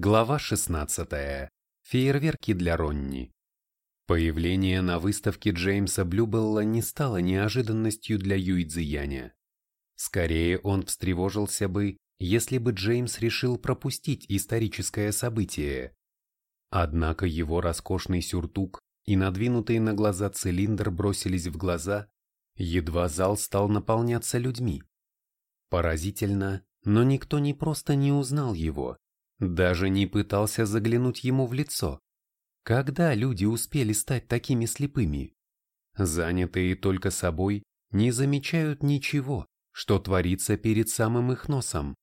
Глава 16. Фейерверки для Ронни. Появление на выставке Джеймса Блюбелла не стало неожиданностью для Юидзияня. Скорее он встревожился бы, если бы Джеймс решил пропустить историческое событие. Однако его роскошный сюртук и надвинутый на глаза цилиндр бросились в глаза, едва зал стал наполняться людьми. Поразительно, но никто не просто не узнал его, даже не пытался заглянуть ему в лицо. Когда люди успели стать такими слепыми? Занятые только собой, не замечают ничего, что творится перед самым их носом.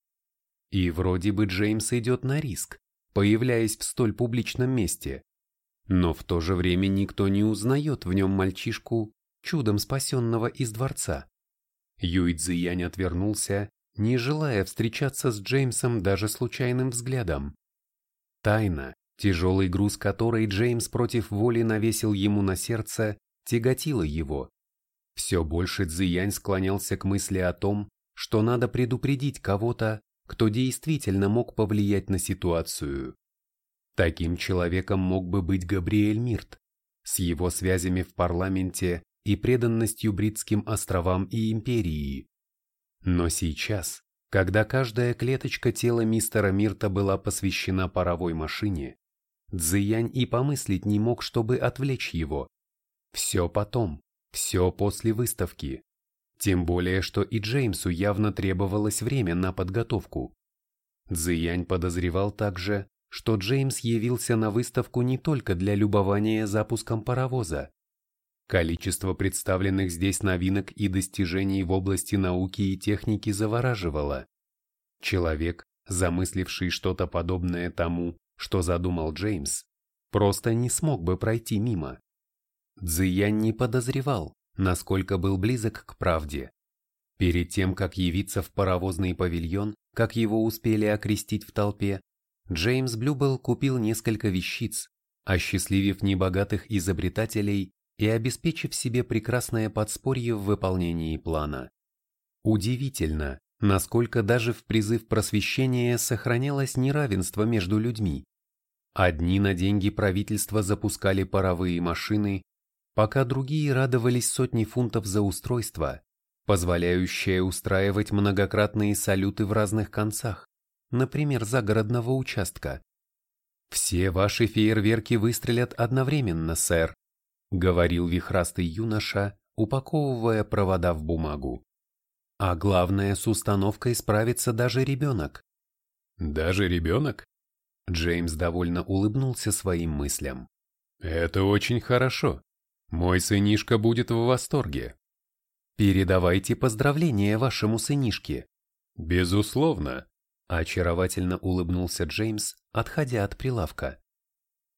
И вроде бы Джеймс идет на риск, появляясь в столь публичном месте. Но в то же время никто не узнает в нем мальчишку, чудом спасенного из дворца. Юйцзиянь отвернулся не желая встречаться с Джеймсом даже случайным взглядом. Тайна, тяжелый груз которой Джеймс против воли навесил ему на сердце, тяготила его. Все больше Цзиянь склонялся к мысли о том, что надо предупредить кого-то, кто действительно мог повлиять на ситуацию. Таким человеком мог бы быть Габриэль Мирт, с его связями в парламенте и преданностью Бритским островам и империи. Но сейчас, когда каждая клеточка тела мистера Мирта была посвящена паровой машине, Цзиянь и помыслить не мог, чтобы отвлечь его. Все потом, все после выставки. Тем более, что и Джеймсу явно требовалось время на подготовку. Цзиянь подозревал также, что Джеймс явился на выставку не только для любования запуском паровоза, Количество представленных здесь новинок и достижений в области науки и техники завораживало. Человек, замысливший что-то подобное тому, что задумал Джеймс, просто не смог бы пройти мимо. Цзиян не подозревал, насколько был близок к правде. Перед тем, как явиться в паровозный павильон, как его успели окрестить в толпе, Джеймс Блюбелл купил несколько вещиц, осчастливив небогатых изобретателей и обеспечив себе прекрасное подспорье в выполнении плана. Удивительно, насколько даже в призыв просвещения сохранялось неравенство между людьми. Одни на деньги правительства запускали паровые машины, пока другие радовались сотни фунтов за устройство, позволяющее устраивать многократные салюты в разных концах, например, загородного участка. «Все ваши фейерверки выстрелят одновременно, сэр», говорил вихрастый юноша, упаковывая провода в бумагу. А главное, с установкой справится даже ребенок. Даже ребенок? Джеймс довольно улыбнулся своим мыслям. Это очень хорошо. Мой сынишка будет в восторге. Передавайте поздравления вашему сынишке. Безусловно. Очаровательно улыбнулся Джеймс, отходя от прилавка.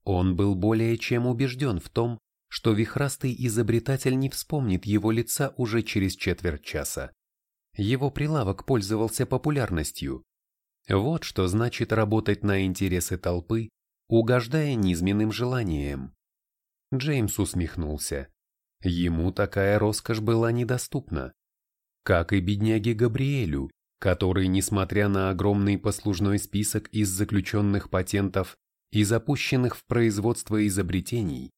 Он был более чем убежден в том, что вихрастый изобретатель не вспомнит его лица уже через четверть часа. Его прилавок пользовался популярностью. Вот что значит работать на интересы толпы, угождая низменным желаниям. Джеймс усмехнулся. Ему такая роскошь была недоступна. Как и бедняге Габриэлю, который, несмотря на огромный послужной список из заключенных патентов и запущенных в производство изобретений,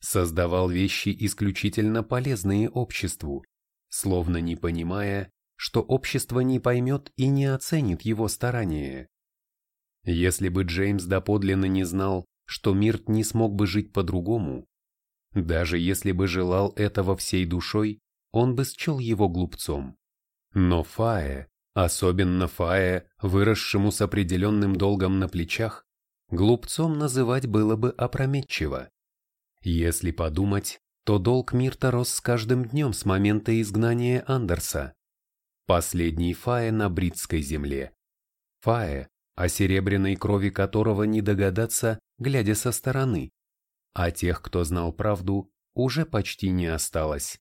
создавал вещи исключительно полезные обществу, словно не понимая, что общество не поймет и не оценит его старания. Если бы Джеймс доподлинно не знал, что Мирт не смог бы жить по-другому, даже если бы желал этого всей душой, он бы счел его глупцом. Но Фае, особенно Фае, выросшему с определенным долгом на плечах, глупцом называть было бы опрометчиво. Если подумать, то долг Мирта рос с каждым днем с момента изгнания Андерса. Последний Фае на бритской земле. Фае, о серебряной крови которого не догадаться, глядя со стороны. А тех, кто знал правду, уже почти не осталось.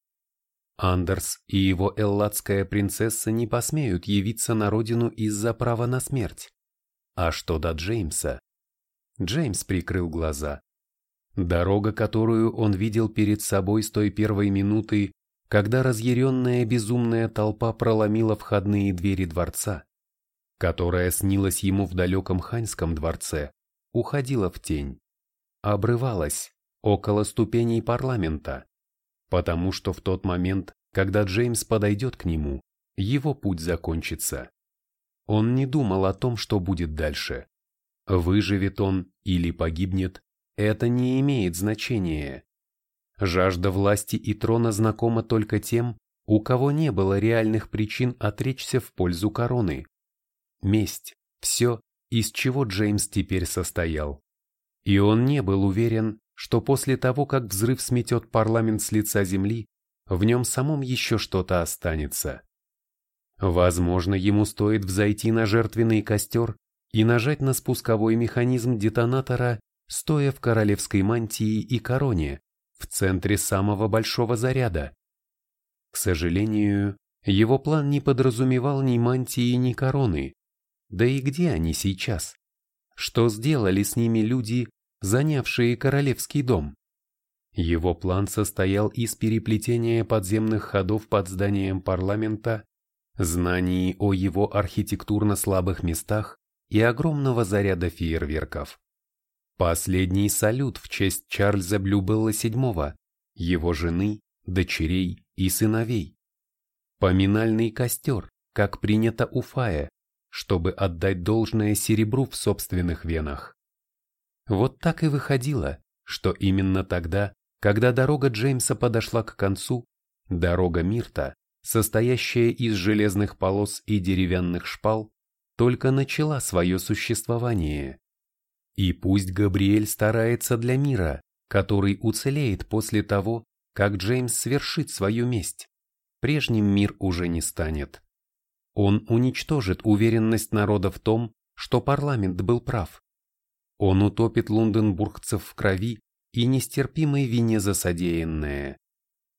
Андерс и его элладская принцесса не посмеют явиться на родину из-за права на смерть. А что до Джеймса? Джеймс прикрыл глаза. Дорога, которую он видел перед собой с той первой минуты, когда разъяренная безумная толпа проломила входные двери дворца, которая снилась ему в далеком ханьском дворце, уходила в тень, обрывалась около ступеней парламента, потому что в тот момент, когда Джеймс подойдет к нему, его путь закончится. Он не думал о том, что будет дальше. Выживет он или погибнет, это не имеет значения. Жажда власти и трона знакома только тем, у кого не было реальных причин отречься в пользу короны. Месть – все, из чего Джеймс теперь состоял. И он не был уверен, что после того, как взрыв сметет парламент с лица земли, в нем самом еще что-то останется. Возможно, ему стоит взойти на жертвенный костер и нажать на спусковой механизм детонатора, стоя в королевской мантии и короне, в центре самого большого заряда. К сожалению, его план не подразумевал ни мантии, ни короны. Да и где они сейчас? Что сделали с ними люди, занявшие королевский дом? Его план состоял из переплетения подземных ходов под зданием парламента, знаний о его архитектурно слабых местах и огромного заряда фейерверков. Последний салют в честь Чарльза Блюбелла VII, его жены, дочерей и сыновей. Поминальный костер, как принято у Фая, чтобы отдать должное серебру в собственных венах. Вот так и выходило, что именно тогда, когда дорога Джеймса подошла к концу, дорога Мирта, состоящая из железных полос и деревянных шпал, только начала свое существование. И пусть Габриэль старается для мира, который уцелеет после того, как Джеймс свершит свою месть, прежним мир уже не станет. Он уничтожит уверенность народа в том, что парламент был прав. Он утопит лондонбургцев в крови и нестерпимой вине за содеянное.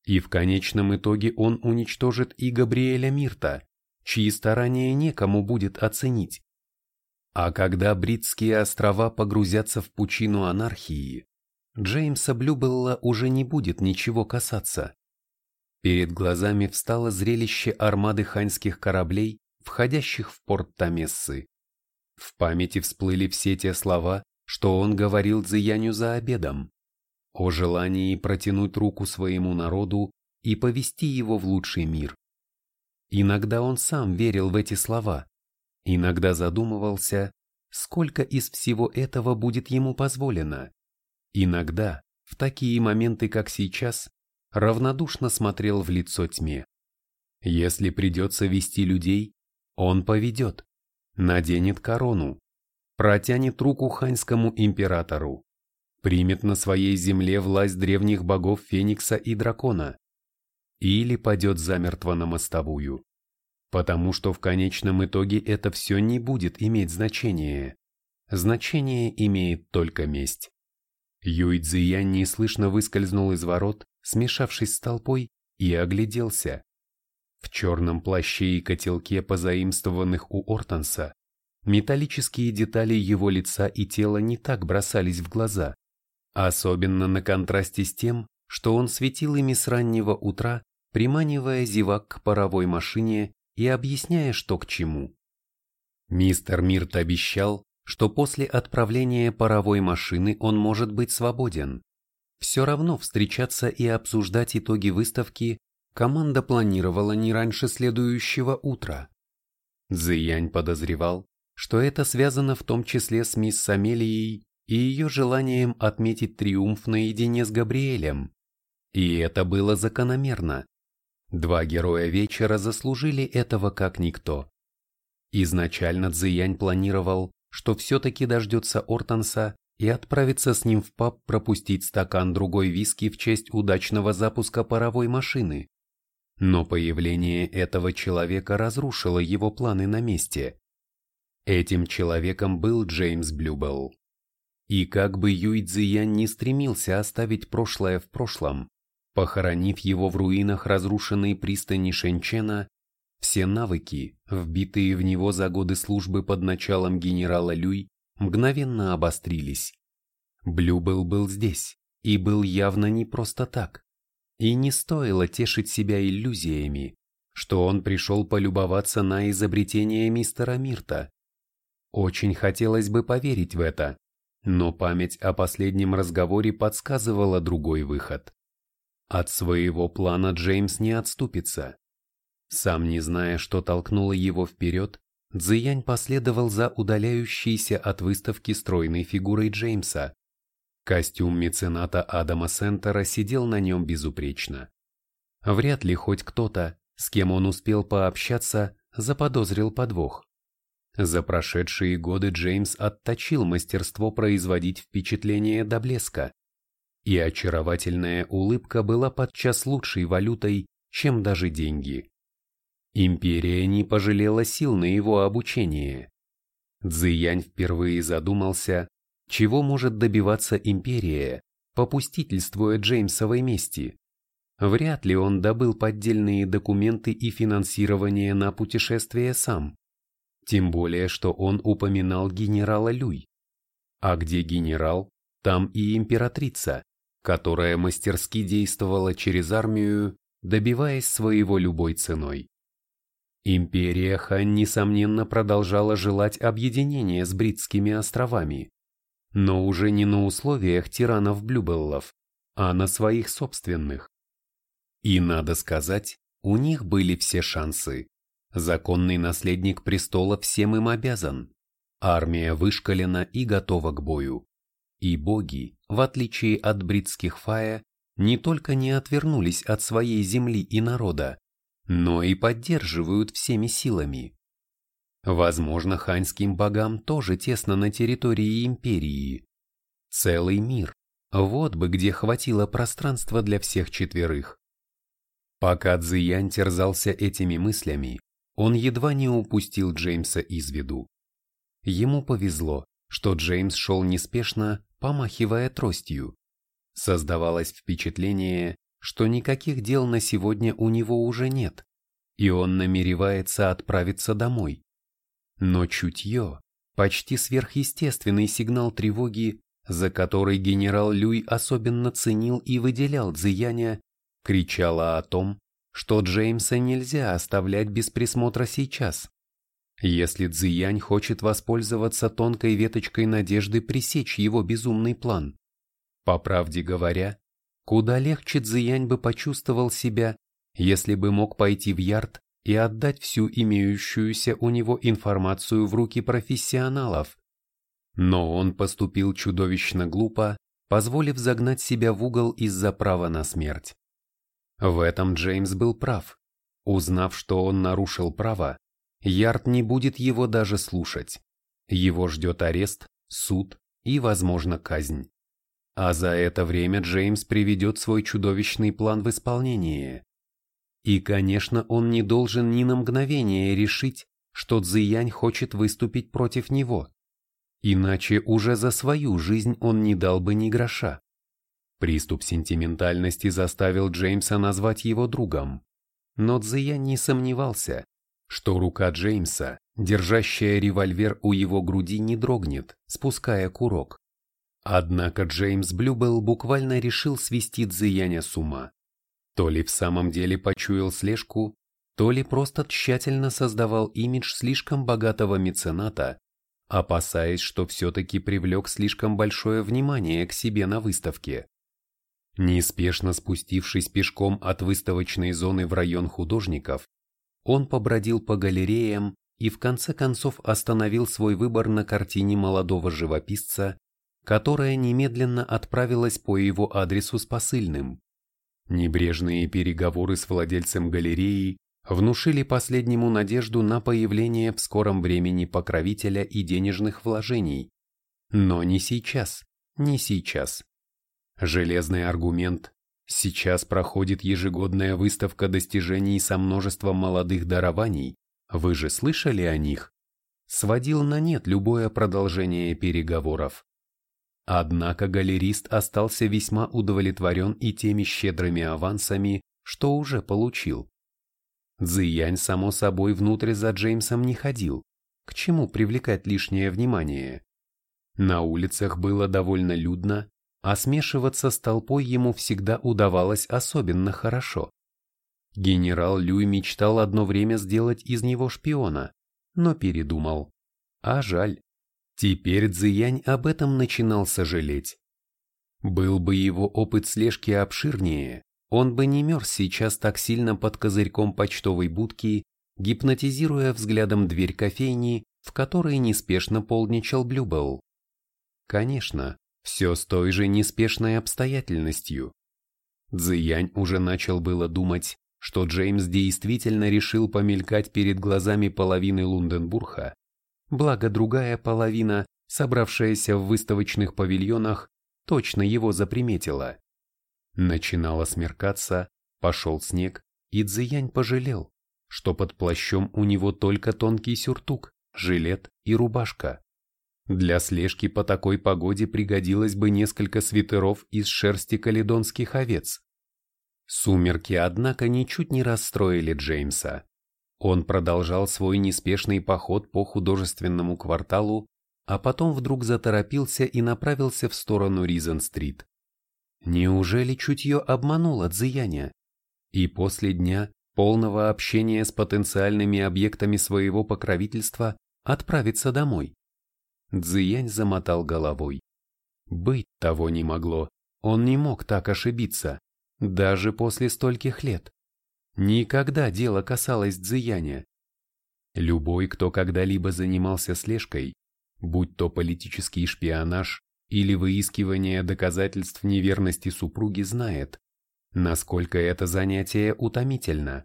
И в конечном итоге он уничтожит и Габриэля Мирта, чьи старания некому будет оценить. А когда Бритские острова погрузятся в пучину анархии, Джеймса Блюбелла уже не будет ничего касаться. Перед глазами встало зрелище армады ханьских кораблей, входящих в порт Тамессы. В памяти всплыли все те слова, что он говорил Зияню за обедом, о желании протянуть руку своему народу и повести его в лучший мир. Иногда он сам верил в эти слова, иногда задумывался, сколько из всего этого будет ему позволено. Иногда, в такие моменты, как сейчас, равнодушно смотрел в лицо тьме. Если придется вести людей, он поведет, наденет корону, протянет руку ханьскому императору, примет на своей земле власть древних богов Феникса и Дракона, или падет замертво на мостовую. Потому что в конечном итоге это все не будет иметь значения. Значение имеет только месть. Юй Цзиян неслышно выскользнул из ворот, смешавшись с толпой, и огляделся. В черном плаще и котелке, позаимствованных у Ортонса, металлические детали его лица и тела не так бросались в глаза, особенно на контрасте с тем, что он светил ими с раннего утра, приманивая зевак к паровой машине и объясняя, что к чему. Мистер Мирт обещал, что после отправления паровой машины он может быть свободен. Все равно встречаться и обсуждать итоги выставки команда планировала не раньше следующего утра. Зиянь подозревал, что это связано в том числе с мисс Амелией и ее желанием отметить триумф наедине с Габриэлем. И это было закономерно. Два героя вечера заслужили этого как никто. Изначально Цзиянь планировал, что все-таки дождется Ортонса и отправится с ним в паб пропустить стакан другой виски в честь удачного запуска паровой машины. Но появление этого человека разрушило его планы на месте. Этим человеком был Джеймс Блюбелл. И как бы Юй Цзиян не стремился оставить прошлое в прошлом, похоронив его в руинах разрушенной пристани Шенчена, все навыки, вбитые в него за годы службы под началом генерала Люй, мгновенно обострились. Блюбел был здесь, и был явно не просто так. И не стоило тешить себя иллюзиями, что он пришел полюбоваться на изобретение мистера Мирта. Очень хотелось бы поверить в это, но память о последнем разговоре подсказывала другой выход. От своего плана Джеймс не отступится. Сам не зная, что толкнуло его вперед, Цзиянь последовал за удаляющейся от выставки стройной фигурой Джеймса. Костюм мецената Адама Сентера сидел на нем безупречно. Вряд ли хоть кто-то, с кем он успел пообщаться, заподозрил подвох. За прошедшие годы Джеймс отточил мастерство производить впечатление до блеска и очаровательная улыбка была подчас лучшей валютой, чем даже деньги. Империя не пожалела сил на его обучение. Цзиянь впервые задумался, чего может добиваться империя, попустительствуя Джеймсовой мести. Вряд ли он добыл поддельные документы и финансирование на путешествие сам. Тем более, что он упоминал генерала Люй. А где генерал, там и императрица которая мастерски действовала через армию, добиваясь своего любой ценой. Империя Хан, несомненно, продолжала желать объединения с Бритскими островами, но уже не на условиях тиранов-блюбеллов, а на своих собственных. И, надо сказать, у них были все шансы. Законный наследник престола всем им обязан. Армия вышкалена и готова к бою. И боги, в отличие от бритских фая, не только не отвернулись от своей земли и народа, но и поддерживают всеми силами. Возможно, ханьским богам тоже тесно на территории империи. Целый мир, вот бы где хватило пространства для всех четверых. Пока Цзиянь терзался этими мыслями, он едва не упустил Джеймса из виду. Ему повезло, что Джеймс шел неспешно, помахивая тростью. Создавалось впечатление, что никаких дел на сегодня у него уже нет, и он намеревается отправиться домой. Но чутье, почти сверхъестественный сигнал тревоги, за который генерал Люй особенно ценил и выделял Цзияня, кричала о том, что Джеймса нельзя оставлять без присмотра сейчас. Если Цзиянь хочет воспользоваться тонкой веточкой надежды пресечь его безумный план. По правде говоря, куда легче Цзиянь бы почувствовал себя, если бы мог пойти в ярд и отдать всю имеющуюся у него информацию в руки профессионалов. Но он поступил чудовищно глупо, позволив загнать себя в угол из-за права на смерть. В этом Джеймс был прав. Узнав, что он нарушил право, Ярд не будет его даже слушать. Его ждет арест, суд и, возможно, казнь. А за это время Джеймс приведет свой чудовищный план в исполнение. И, конечно, он не должен ни на мгновение решить, что Цзиянь хочет выступить против него. Иначе уже за свою жизнь он не дал бы ни гроша. Приступ сентиментальности заставил Джеймса назвать его другом. Но Цзиянь не сомневался, что рука Джеймса, держащая револьвер у его груди, не дрогнет, спуская курок. Однако Джеймс Блюбелл буквально решил свести Цзияня с ума. То ли в самом деле почуял слежку, то ли просто тщательно создавал имидж слишком богатого мецената, опасаясь, что все-таки привлек слишком большое внимание к себе на выставке. Неспешно спустившись пешком от выставочной зоны в район художников, он побродил по галереям и в конце концов остановил свой выбор на картине молодого живописца, которая немедленно отправилась по его адресу с посыльным. Небрежные переговоры с владельцем галереи внушили последнему надежду на появление в скором времени покровителя и денежных вложений. Но не сейчас, не сейчас. Железный аргумент Сейчас проходит ежегодная выставка достижений со множеством молодых дарований, вы же слышали о них? Сводил на нет любое продолжение переговоров. Однако галерист остался весьма удовлетворен и теми щедрыми авансами, что уже получил. Цзиянь, само собой, внутрь за Джеймсом не ходил. К чему привлекать лишнее внимание? На улицах было довольно людно, а смешиваться с толпой ему всегда удавалось особенно хорошо. Генерал Люй мечтал одно время сделать из него шпиона, но передумал. А жаль. Теперь Цзиянь об этом начинал сожалеть. Был бы его опыт слежки обширнее, он бы не мерз сейчас так сильно под козырьком почтовой будки, гипнотизируя взглядом дверь кофейни, в которой неспешно полничал Блюбелл. Конечно, все с той же неспешной обстоятельностью. Цзиянь уже начал было думать, что Джеймс действительно решил помелькать перед глазами половины Лунденбурга, благо другая половина, собравшаяся в выставочных павильонах, точно его заприметила. Начинало смеркаться, пошел снег, и Цзиянь пожалел, что под плащом у него только тонкий сюртук, жилет и рубашка. Для слежки по такой погоде пригодилось бы несколько свитеров из шерсти каледонских овец. Сумерки, однако, ничуть не расстроили Джеймса. Он продолжал свой неспешный поход по художественному кварталу, а потом вдруг заторопился и направился в сторону Ризен-стрит. Неужели чутье обмануло Цзияня? И после дня, полного общения с потенциальными объектами своего покровительства, отправиться домой? Цзиянь замотал головой. Быть того не могло, он не мог так ошибиться, даже после стольких лет. Никогда дело касалось Цзияня. Любой, кто когда-либо занимался слежкой, будь то политический шпионаж или выискивание доказательств неверности супруги, знает, насколько это занятие утомительно.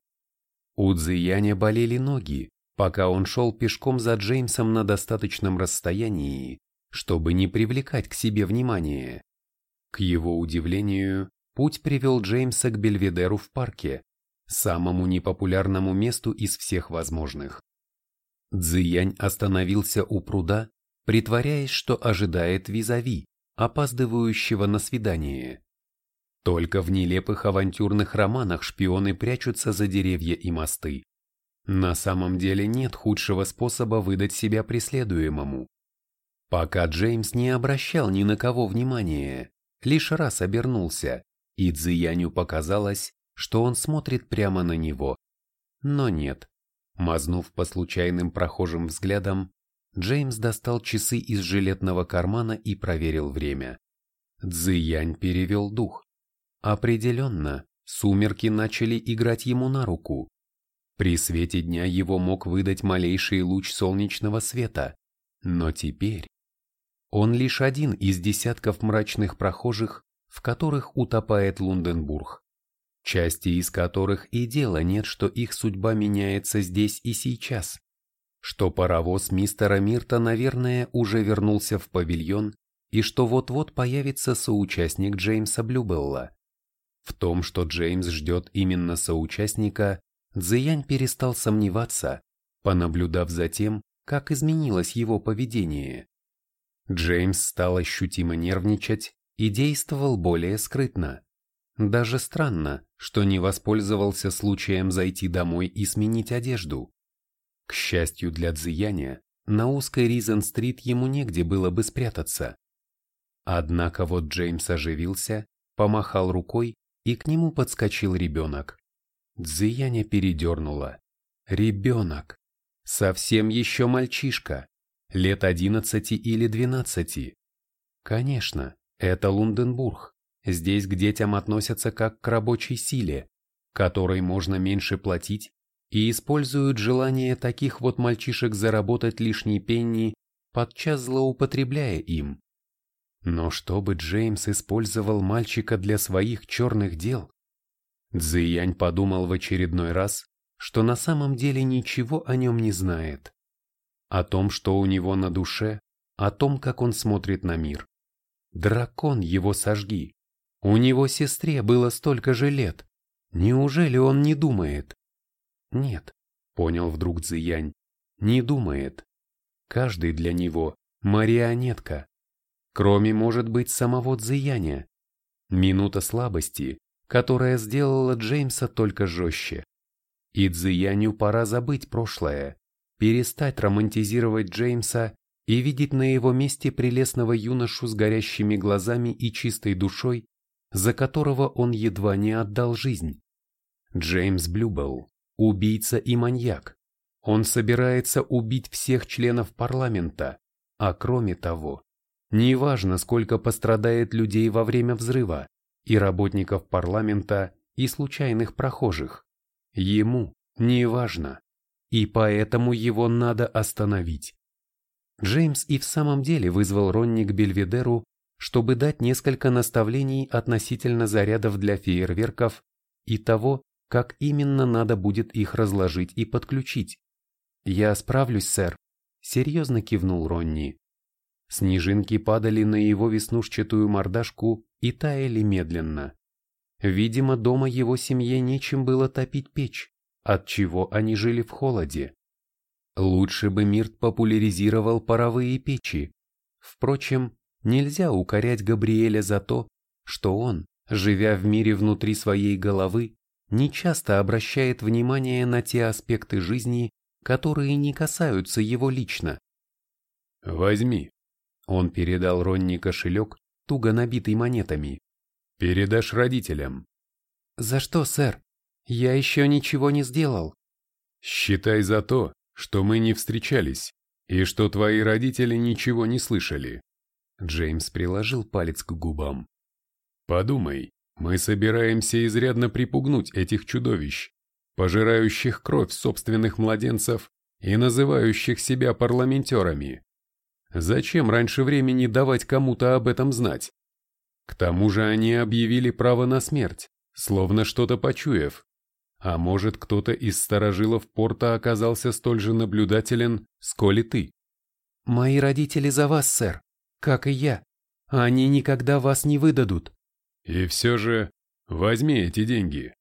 У Цзияня болели ноги, пока он шел пешком за Джеймсом на достаточном расстоянии, чтобы не привлекать к себе внимания. К его удивлению, путь привел Джеймса к Бельведеру в парке, самому непопулярному месту из всех возможных. Цзиянь остановился у пруда, притворяясь, что ожидает визави, опаздывающего на свидание. Только в нелепых авантюрных романах шпионы прячутся за деревья и мосты. На самом деле нет худшего способа выдать себя преследуемому. Пока Джеймс не обращал ни на кого внимания, лишь раз обернулся, и Цзияню показалось, что он смотрит прямо на него. Но нет. Мазнув по случайным прохожим взглядам, Джеймс достал часы из жилетного кармана и проверил время. Цзиянь перевел дух. Определенно, сумерки начали играть ему на руку. При свете дня его мог выдать малейший луч солнечного света, но теперь он лишь один из десятков мрачных прохожих, в которых утопает Лунденбург, части из которых и дела нет, что их судьба меняется здесь и сейчас, что паровоз мистера Мирта, наверное, уже вернулся в павильон и что вот-вот появится соучастник Джеймса Блюбелла. В том, что Джеймс ждет именно соучастника, Цзэянь перестал сомневаться, понаблюдав за тем, как изменилось его поведение. Джеймс стал ощутимо нервничать и действовал более скрытно. Даже странно, что не воспользовался случаем зайти домой и сменить одежду. К счастью для Цзияня, на узкой Ризен-стрит ему негде было бы спрятаться. Однако вот Джеймс оживился, помахал рукой, и к нему подскочил ребенок. Дзияня передернула. Ребенок. Совсем еще мальчишка. Лет одиннадцати или двенадцати. Конечно, это Лунденбург. Здесь к детям относятся как к рабочей силе, которой можно меньше платить, и используют желание таких вот мальчишек заработать лишние пенни, подчас злоупотребляя им. Но чтобы Джеймс использовал мальчика для своих черных дел, Цзиянь подумал в очередной раз, что на самом деле ничего о нем не знает. О том, что у него на душе, о том, как он смотрит на мир. Дракон его сожги. У него сестре было столько же лет. Неужели он не думает? Нет, понял вдруг Цзиянь, не думает. Каждый для него марионетка. Кроме, может быть, самого Цзияня. Минута слабости, которая сделала Джеймса только жестче. И Цзияню пора забыть прошлое, перестать романтизировать Джеймса и видеть на его месте прелестного юношу с горящими глазами и чистой душой, за которого он едва не отдал жизнь. Джеймс Блюбелл, убийца и маньяк. Он собирается убить всех членов парламента, А кроме того, неважно, сколько пострадает людей во время взрыва, и работников парламента, и случайных прохожих, ему неважно, и поэтому его надо остановить. Джеймс и в самом деле вызвал Ронни к Бельведеру, чтобы дать несколько наставлений относительно зарядов для фейерверков и того, как именно надо будет их разложить и подключить. «Я справлюсь, сэр», — серьезно кивнул Ронни. Снежинки падали на его веснушчатую мордашку и таяли медленно. Видимо, дома его семье нечем было топить печь, отчего они жили в холоде. Лучше бы Мирт популяризировал паровые печи. Впрочем, нельзя укорять Габриэля за то, что он, живя в мире внутри своей головы, нечасто обращает внимание на те аспекты жизни, которые не касаются его лично. «Возьми». Он передал Ронни кошелек, туго набитый монетами. «Передашь родителям». «За что, сэр? Я еще ничего не сделал». «Считай за то, что мы не встречались, и что твои родители ничего не слышали». Джеймс приложил палец к губам. «Подумай, мы собираемся изрядно припугнуть этих чудовищ, пожирающих кровь собственных младенцев и называющих себя парламентерами. Зачем раньше времени давать кому-то об этом знать? К тому же они объявили право на смерть, словно что-то почуяв. А может, кто-то из сторожилов порта оказался столь же наблюдателен, сколь и ты. «Мои родители за вас, сэр, как и я. Они никогда вас не выдадут». «И все же, возьми эти деньги.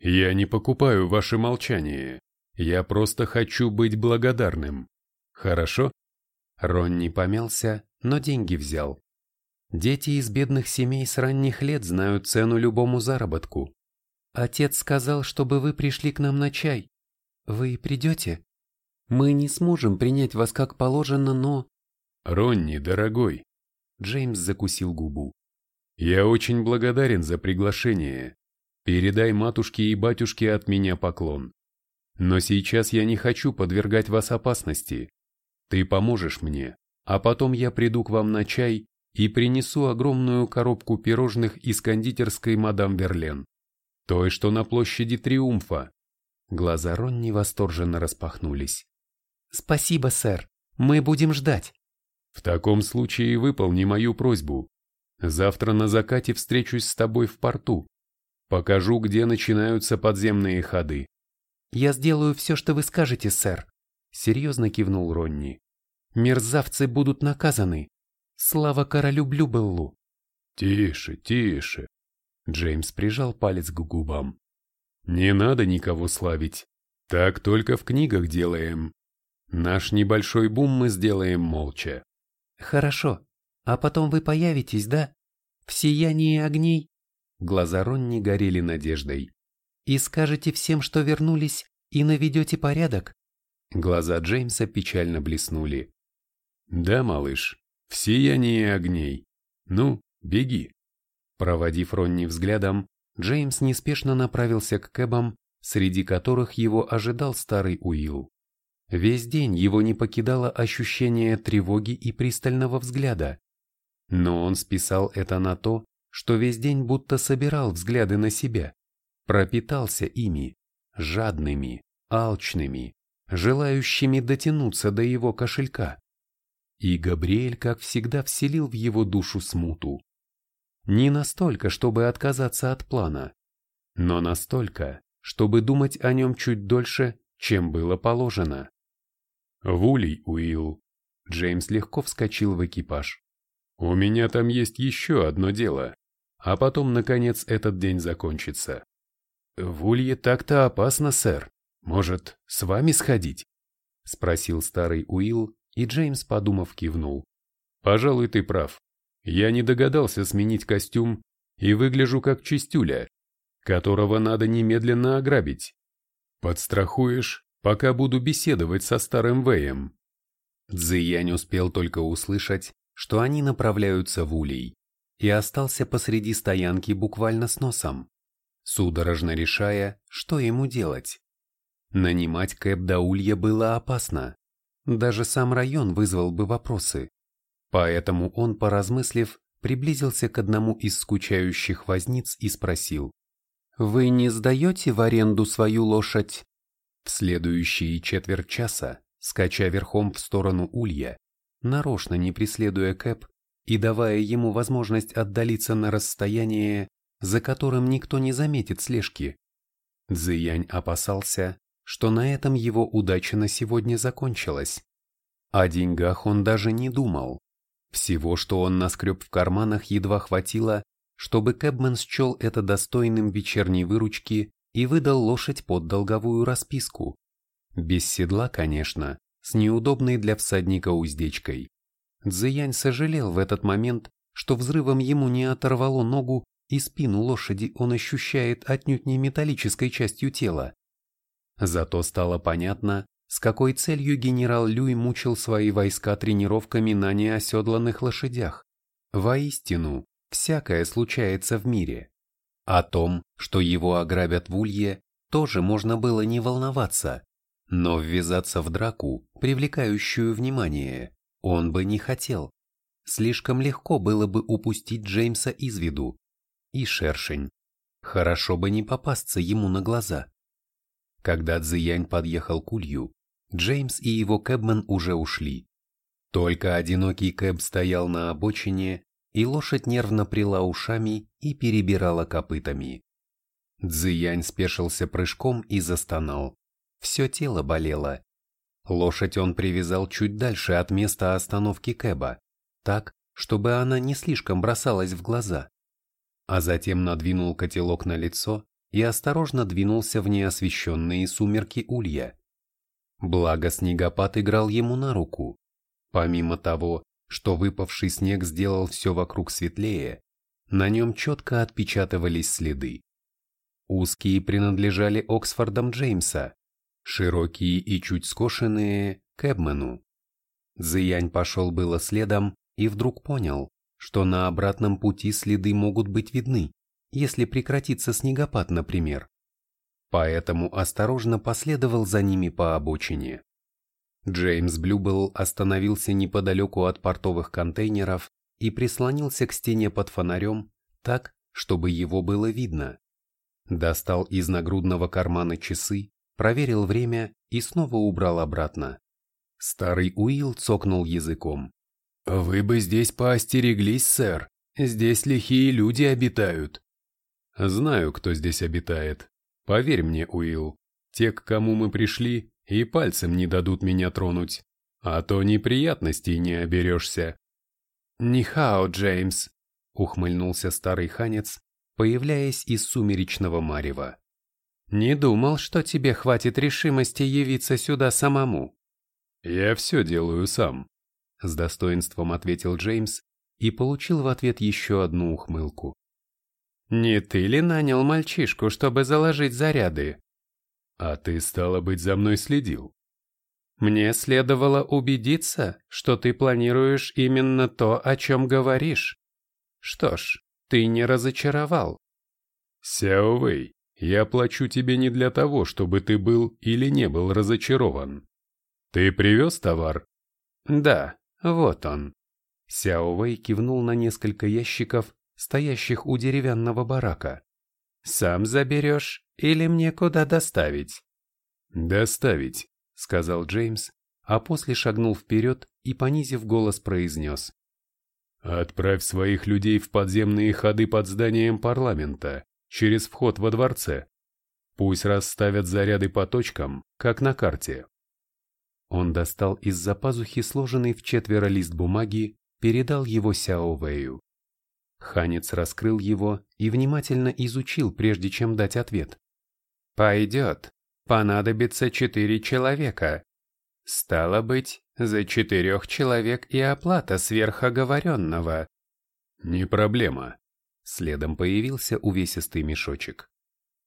Я не покупаю ваше молчание. Я просто хочу быть благодарным. Хорошо?» Ронни помялся, но деньги взял. Дети из бедных семей с ранних лет знают цену любому заработку. Отец сказал, чтобы вы пришли к нам на чай. Вы придете? Мы не сможем принять вас как положено, но... Ронни, дорогой. Джеймс закусил губу. Я очень благодарен за приглашение. Передай матушке и батюшке от меня поклон. Но сейчас я не хочу подвергать вас опасности. Ты поможешь мне, а потом я приду к вам на чай и принесу огромную коробку пирожных из кондитерской мадам Верлен. Той, что на площади Триумфа. Глаза Ронни восторженно распахнулись. «Спасибо, сэр. Мы будем ждать». «В таком случае выполни мою просьбу. Завтра на закате встречусь с тобой в порту. Покажу, где начинаются подземные ходы». «Я сделаю все, что вы скажете, сэр», — серьезно кивнул Ронни. «Мерзавцы будут наказаны. Слава королю Блюбеллу». «Тише, тише», Джеймс прижал палец к губам. «Не надо никого славить. Так только в книгах делаем. Наш небольшой бум мы сделаем молча». «Хорошо. А потом вы появитесь, да? В сиянии огней?» Глаза Ронни горели надеждой. «И скажете всем, что вернулись, и наведете порядок?» Глаза Джеймса печально блеснули. «Да, малыш, в сиянии огней. Ну, беги». Проводив Ронни взглядом, Джеймс неспешно направился к кэбам, среди которых его ожидал старый Уилл. Весь день его не покидало ощущение тревоги и пристального взгляда. Но он списал это на то, что весь день будто собирал взгляды на себя, пропитался ими, жадными, алчными, желающими дотянуться до его кошелька. И Габриэль, как всегда, вселил в его душу смуту. Не настолько, чтобы отказаться от плана, но настолько, чтобы думать о нем чуть дольше, чем было положено. «Вулей, Уилл!» Джеймс легко вскочил в экипаж. «У меня там есть еще одно дело, а потом, наконец, этот день закончится». «В Улье так-то опасно, сэр. Может, с вами сходить?» — спросил старый Уилл, и Джеймс, подумав, кивнул. «Пожалуй, ты прав. Я не догадался сменить костюм и выгляжу как чистюля, которого надо немедленно ограбить. Подстрахуешь, пока буду беседовать со старым Вэем. Цзиянь успел только услышать, что они направляются в улей, и остался посреди стоянки буквально с носом, судорожно решая, что ему делать. Нанимать Кэп до Улья было опасно. даже сам район вызвал бы вопросы. Поэтому он, поразмыслив, приблизился к одному из скучающих возниц и спросил. «Вы не сдаете в аренду свою лошадь?» В следующие четверть часа, скача верхом в сторону улья, нарочно не преследуя Кэп и давая ему возможность отдалиться на расстояние, за которым никто не заметит слежки, Цзиянь опасался, что на этом его удача на сегодня закончилась. О деньгах он даже не думал. Всего, что он наскреб в карманах, едва хватило, чтобы Кэбмен счел это достойным вечерней выручки и выдал лошадь под долговую расписку. Без седла, конечно, с неудобной для всадника уздечкой. Цзиянь сожалел в этот момент, что взрывом ему не оторвало ногу и спину лошади он ощущает отнюдь не металлической частью тела. Зато стало понятно, с какой целью генерал Люй мучил свои войска тренировками на неоседланных лошадях. Воистину, всякое случается в мире. О том, что его ограбят в Улье, тоже можно было не волноваться, но ввязаться в драку, привлекающую внимание, он бы не хотел. Слишком легко было бы упустить Джеймса из виду, и шершень. Хорошо бы не попасться ему на глаза. Когда Цзиянь подъехал к улью, Джеймс и его кэбмен уже ушли. Только одинокий кэб стоял на обочине, и лошадь нервно прила ушами и перебирала копытами. Цзиянь спешился прыжком и застонал. Все тело болело. Лошадь он привязал чуть дальше от места остановки кэба, так, чтобы она не слишком бросалась в глаза а затем надвинул котелок на лицо и осторожно двинулся в неосвещенные сумерки улья. Благо снегопад играл ему на руку. Помимо того, что выпавший снег сделал все вокруг светлее, на нем четко отпечатывались следы. Узкие принадлежали Оксфордам Джеймса, широкие и чуть скошенные – Кэбмену. Зиянь пошел было следом и вдруг понял, что на обратном пути следы могут быть видны, если прекратится снегопад, например. Поэтому осторожно последовал за ними по обочине. Джеймс Блюбелл остановился неподалеку от портовых контейнеров и прислонился к стене под фонарем так, чтобы его было видно. Достал из нагрудного кармана часы, проверил время и снова убрал обратно. Старый Уилл цокнул языком. «Вы бы здесь поостереглись, сэр. Здесь лихие люди обитают». «Знаю, кто здесь обитает. Поверь мне, Уилл, те, к кому мы пришли, и пальцем не дадут меня тронуть, а то неприятностей не оберешься». «Нихао, Джеймс», — ухмыльнулся старый ханец, появляясь из сумеречного марева. «Не думал, что тебе хватит решимости явиться сюда самому». «Я все делаю сам», с достоинством ответил Джеймс и получил в ответ еще одну ухмылку. «Не ты ли нанял мальчишку, чтобы заложить заряды?» «А ты, стало быть, за мной следил?» «Мне следовало убедиться, что ты планируешь именно то, о чем говоришь. Что ж, ты не разочаровал». «Сяо Вэй, я плачу тебе не для того, чтобы ты был или не был разочарован. Ты привез товар?» «Да, вот он. Сяо Вэй кивнул на несколько ящиков, стоящих у деревянного барака. «Сам заберешь или мне куда доставить?» «Доставить», — сказал Джеймс, а после шагнул вперед и, понизив голос, произнес. «Отправь своих людей в подземные ходы под зданием парламента, через вход во дворце. Пусть расставят заряды по точкам, как на карте. Он достал из-за пазухи сложенный в четверо лист бумаги, передал его Сяо Вэю. Ханец раскрыл его и внимательно изучил, прежде чем дать ответ. «Пойдет. Понадобится четыре человека. Стало быть, за четырех человек и оплата сверхоговоренного». «Не проблема». Следом появился увесистый мешочек.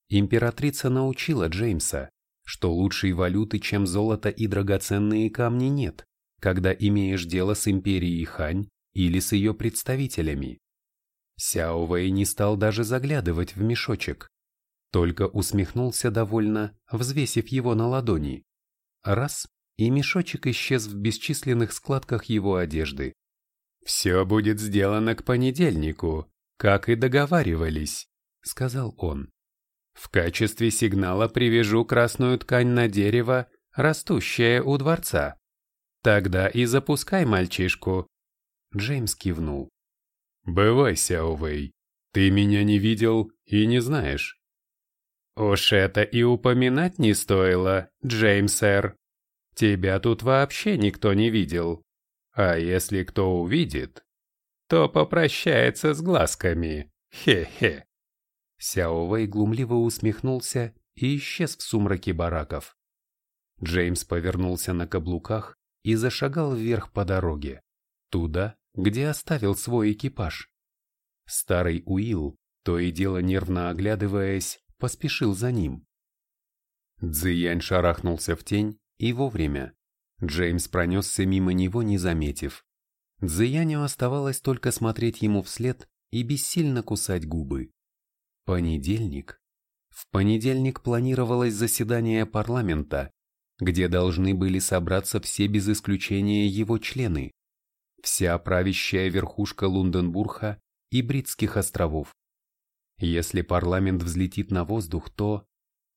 Императрица научила Джеймса, что лучшей валюты, чем золото и драгоценные камни нет, когда имеешь дело с империей Хань или с ее представителями. Сяо Вэй не стал даже заглядывать в мешочек, только усмехнулся довольно, взвесив его на ладони. Раз, и мешочек исчез в бесчисленных складках его одежды. «Все будет сделано к понедельнику, как и договаривались», — сказал он. «В качестве сигнала привяжу красную ткань на дерево, растущее у дворца. Тогда и запускай мальчишку». Джеймс кивнул. «Бывай, Сяовэй, ты меня не видел и не знаешь». «Уж это и упоминать не стоило, Джеймс, сэр. Тебя тут вообще никто не видел. А если кто увидит, то попрощается с глазками. Хе-хе. Сяо Вэй глумливо усмехнулся и исчез в сумраке бараков. Джеймс повернулся на каблуках и зашагал вверх по дороге, туда, где оставил свой экипаж. Старый Уилл, то и дело нервно оглядываясь, поспешил за ним. Цзиянь шарахнулся в тень и вовремя. Джеймс пронесся мимо него, не заметив. Дзияню оставалось только смотреть ему вслед и бессильно кусать губы. Понедельник. В понедельник планировалось заседание парламента, где должны были собраться все без исключения его члены, вся правящая верхушка Лунденбурга и Бритских островов. Если парламент взлетит на воздух, то...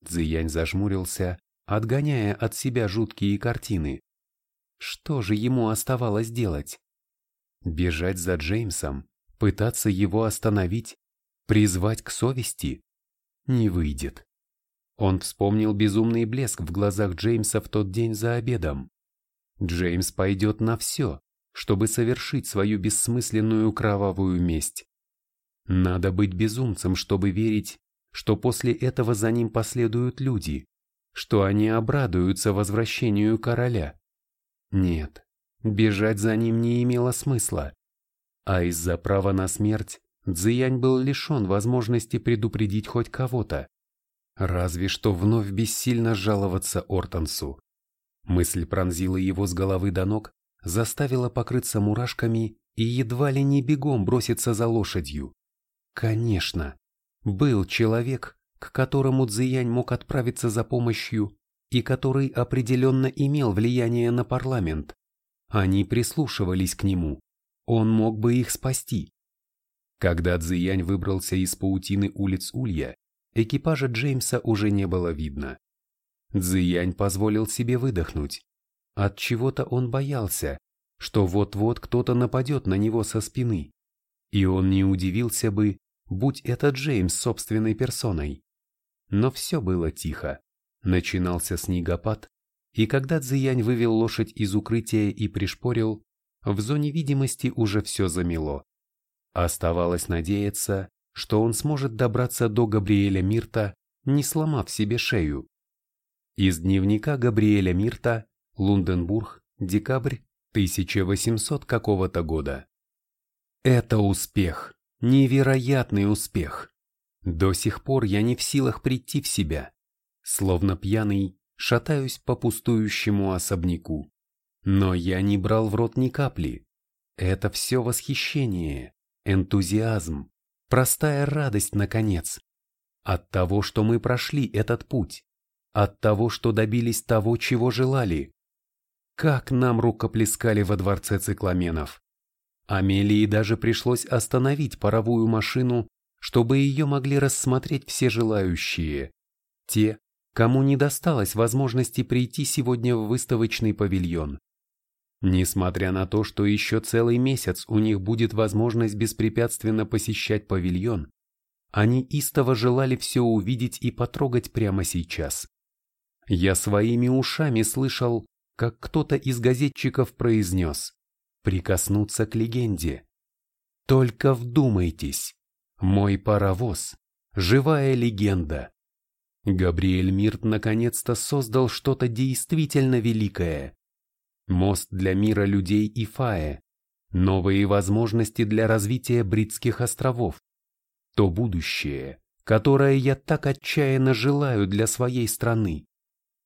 Цзиянь зажмурился, отгоняя от себя жуткие картины. Что же ему оставалось делать? Бежать за Джеймсом, пытаться его остановить, призвать к совести? Не выйдет. Он вспомнил безумный блеск в глазах Джеймса в тот день за обедом. Джеймс пойдет на все, чтобы совершить свою бессмысленную кровавую месть. Надо быть безумцем, чтобы верить, что после этого за ним последуют люди, что они обрадуются возвращению короля. Нет, бежать за ним не имело смысла. А из-за права на смерть Цзиянь был лишен возможности предупредить хоть кого-то. Разве что вновь бессильно жаловаться Ортонсу. Мысль пронзила его с головы до ног, заставила покрыться мурашками и едва ли не бегом броситься за лошадью. Конечно, был человек, к которому Цзиянь мог отправиться за помощью и который определенно имел влияние на парламент. Они прислушивались к нему. Он мог бы их спасти. Когда Цзиянь выбрался из паутины улиц Улья, экипажа Джеймса уже не было видно. Цзиянь позволил себе выдохнуть. От чего-то он боялся, что вот-вот кто-то нападет на него со спины. И он не удивился бы, будь это Джеймс собственной персоной. Но все было тихо. Начинался снегопад, и когда Цзиянь вывел лошадь из укрытия и пришпорил, в зоне видимости уже все замело. Оставалось надеяться, что он сможет добраться до Габриэля Мирта, не сломав себе шею. Из дневника Габриэля Мирта, Лунденбург, декабрь 1800 какого-то года. Это успех, невероятный успех. До сих пор я не в силах прийти в себя. Словно пьяный, шатаюсь по пустующему особняку. Но я не брал в рот ни капли. Это все восхищение, энтузиазм, простая радость, наконец. От того, что мы прошли этот путь. От того, что добились того, чего желали. Как нам рукоплескали во дворце цикламенов. Амелии даже пришлось остановить паровую машину чтобы ее могли рассмотреть все желающие, те, кому не досталось возможности прийти сегодня в выставочный павильон. Несмотря на то, что еще целый месяц у них будет возможность беспрепятственно посещать павильон, они истово желали все увидеть и потрогать прямо сейчас. Я своими ушами слышал, как кто-то из газетчиков произнес «прикоснуться к легенде». Только вдумайтесь, мой паровоз. Живая легенда. Габриэль Мирт наконец-то создал что-то действительно великое. Мост для мира людей и Фае. Новые возможности для развития Бритских островов. То будущее, которое я так отчаянно желаю для своей страны.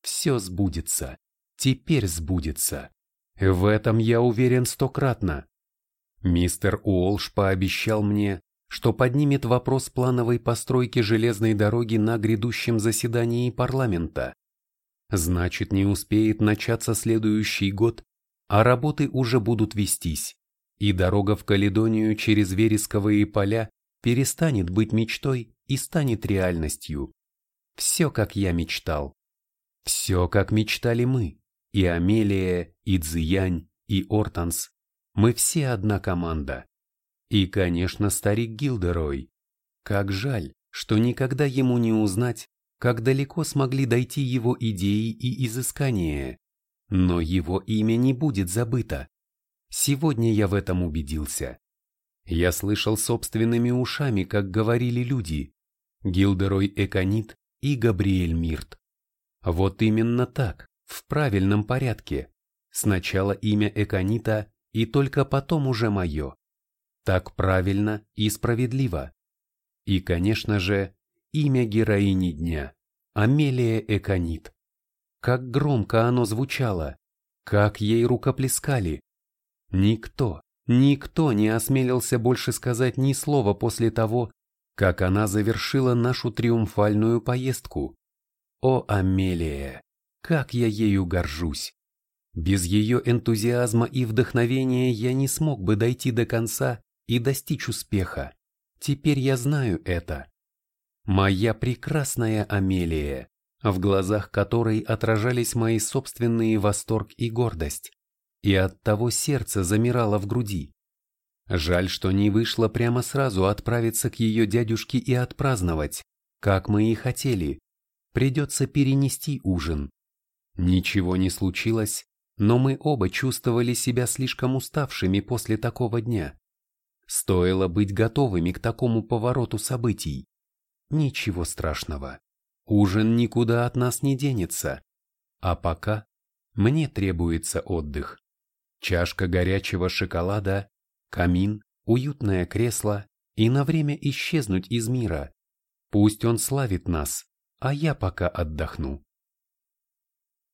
Все сбудется. Теперь сбудется. В этом я уверен стократно. Мистер Уолш пообещал мне, что поднимет вопрос плановой постройки железной дороги на грядущем заседании парламента. значит не успеет начаться следующий год, а работы уже будут вестись, и дорога в Каледонию через вересковые поля перестанет быть мечтой и станет реальностью. Все, как я мечтал. Все, как мечтали мы, и Амелия, и Цзиянь, и Ортанс. Мы все одна команда. И, конечно, старик Гилдерой. Как жаль, что никогда ему не узнать, как далеко смогли дойти его идеи и изыскания. Но его имя не будет забыто. Сегодня я в этом убедился. Я слышал собственными ушами, как говорили люди. Гилдерой Эконит и Габриэль Мирт. Вот именно так, в правильном порядке. Сначала имя Эконита и только потом уже мое. Так правильно и справедливо. И, конечно же, имя героини дня – Амелия Эконит. Как громко оно звучало, как ей рукоплескали. Никто, никто не осмелился больше сказать ни слова после того, как она завершила нашу триумфальную поездку. О, Амелия, как я ею горжусь! Без ее энтузиазма и вдохновения я не смог бы дойти до конца и достичь успеха. Теперь я знаю это. Моя прекрасная Амелия, в глазах которой отражались мои собственные восторг и гордость, и от того сердце замирало в груди. Жаль, что не вышло прямо сразу отправиться к ее дядюшке и отпраздновать, как мы и хотели. Придется перенести ужин. Ничего не случилось, но мы оба чувствовали себя слишком уставшими после такого дня. Стоило быть готовыми к такому повороту событий. Ничего страшного. Ужин никуда от нас не денется. А пока мне требуется отдых. Чашка горячего шоколада камин, уютное кресло и на время исчезнуть из мира. Пусть он славит нас, а я пока отдохну.